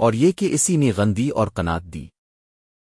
اور یہ کہ اسی نے غندی اور قنات دی۔